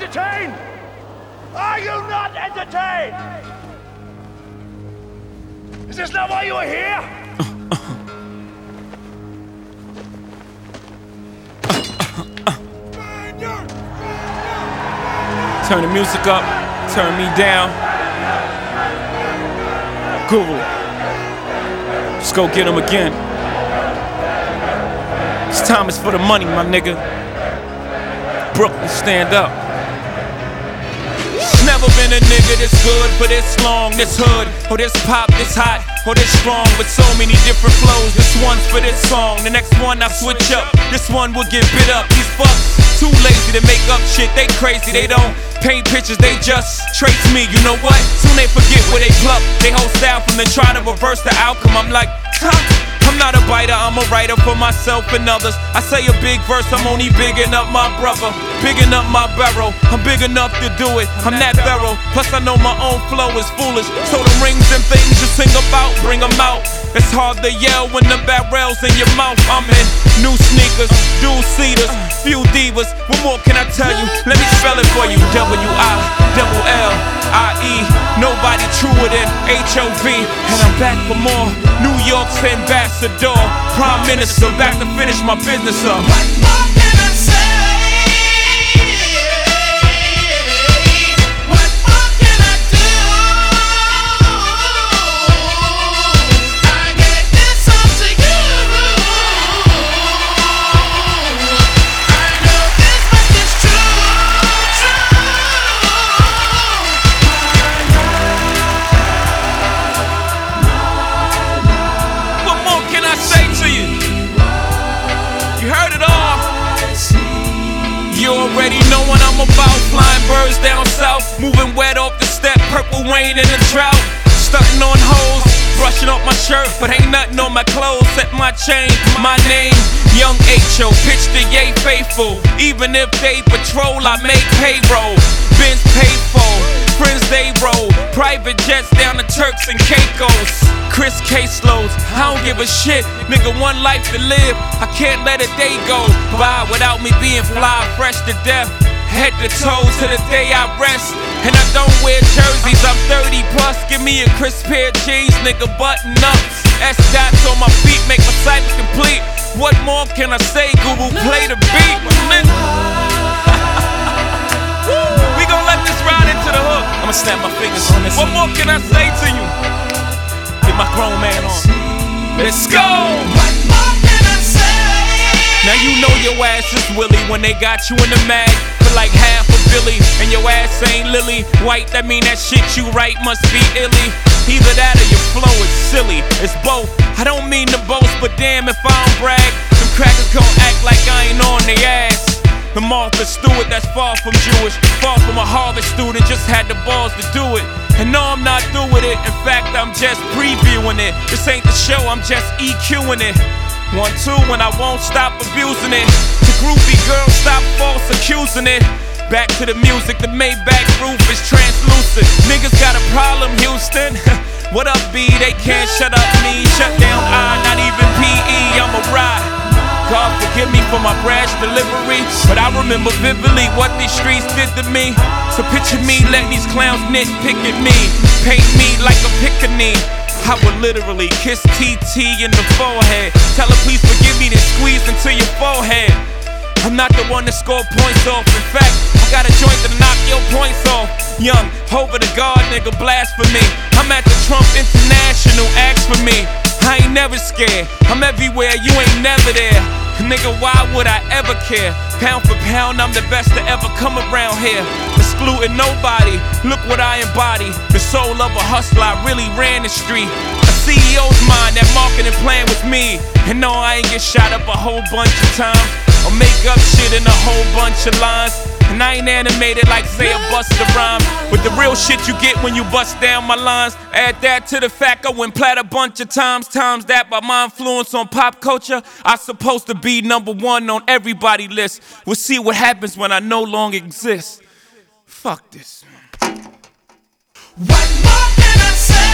entertained? Are you not entertained? Is this not why you are here? Turn the music up, turn me down. Guru. Let's go get him again. This time is for the money, my nigga. Brooklyn, stand up. Never been a nigga this good for this long, this hood, or this pop, this hot, or this strong, with so many different flows. This one's for this song, the next one I switch up. This one will get bit up. These fucks too lazy to make up shit. They crazy, they don't paint pictures, they just trace me. You know what? Soon they forget where they pluck. They whole style from the try to reverse the outcome. I'm like, huh? I'm not a biter, I'm a writer for myself and others. I say a big verse, I'm only bigging up my brother, bigging up my barrel. I'm big enough to do it, I'm that barrel. Plus, I know my own flow is foolish. So, the rings and things you sing about, bring them out. It's hard to yell when the barrel's in your mouth. I'm in new sneakers, dual seaters, few divas. What more can I tell you? Let me spell it for you W I I E. Nobody truer than H O V. And I'm back for more. New York's ambassador, prime minister, back to finish my business up. Moving wet off the step. Purple rain in the drought. Stunting on hoes, brushing off my shirt, but ain't nothing on my clothes. Set my chain, my name, Young H.O. Pitch the yay faithful. Even if they patrol, I make payroll. Benz paid for, friends they roll. Private jets down to Turks and Caicos. Chris caseloads, I don't give a shit. Nigga, one life to live. I can't let a day go by without me being fly, fresh to death. Head to toe to the day I rest. And I don't wear jerseys, I'm 30 plus. Give me a crisp pair of jeans, nigga, button ups. S dots on my feet, make my cycle complete. What more can I say? Guru, play the beat. we gon' let this ride into the hook. I'ma snap my fingers on this. What more can I say to you? Get my grown man on. Let's go! Your ass is Willie when they got you in the mag for like half a Billy, and your ass ain't Lily White. That mean that shit you write must be illy. Either that or your flow is silly. It's both. I don't mean to boast, but damn if I don't brag, them crackers gon' act like I ain't on their ass. The Martha Stewart that's far from Jewish, far from a Harvard student, just had the balls to do it. And no, I'm not through with it. In fact, I'm just previewing it. This ain't the show, I'm just EQing it. One, two, and I won't stop abusing it. The groupie girl, stop false accusing it. Back to the music, the Maybach roof is translucent. Niggas got a problem, Houston. what up, B? They can't shut up me. Shut down I, not even PE, I'm a ride. God forgive me for my brash delivery, but I remember vividly what these streets did to me. So picture me letting these clowns nitpick at me, paint me like a pickaninny. I would literally kiss TT in the forehead. Tell her please forgive me, then squeeze into your forehead. I'm not the one to score points off. In fact, I got a joint to knock your points off. Young, over the guard, nigga, blasphemy. I'm at the Trump International, ask for me. I ain't never scared. I'm everywhere, you ain't never there. Nigga, why would I ever care? Pound for pound, I'm the best to ever come around here. Excluding nobody, look what I embody. The soul of a hustler, I really ran the street. A CEO's mind, that marketing plan was me. And no, I ain't get shot up a whole bunch of times. Or make up shit in a whole bunch of lines. And I ain't animated like say a Busta Rhyme. With the real shit you get when you bust down my lines. Add that to the fact I went plat a bunch of times. Times that by my influence on pop culture. I supposed to be number one on everybody list. We'll see what happens when I no longer exist. Fuck this. More can I say.